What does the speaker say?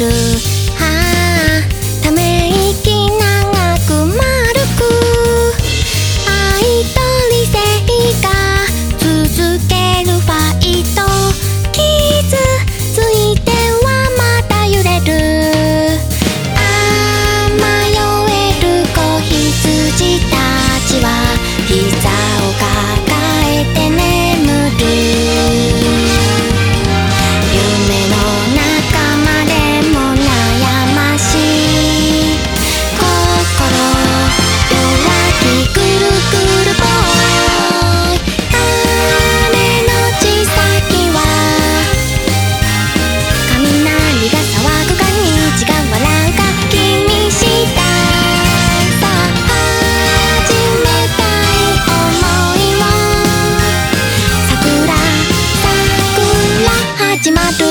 after 始まる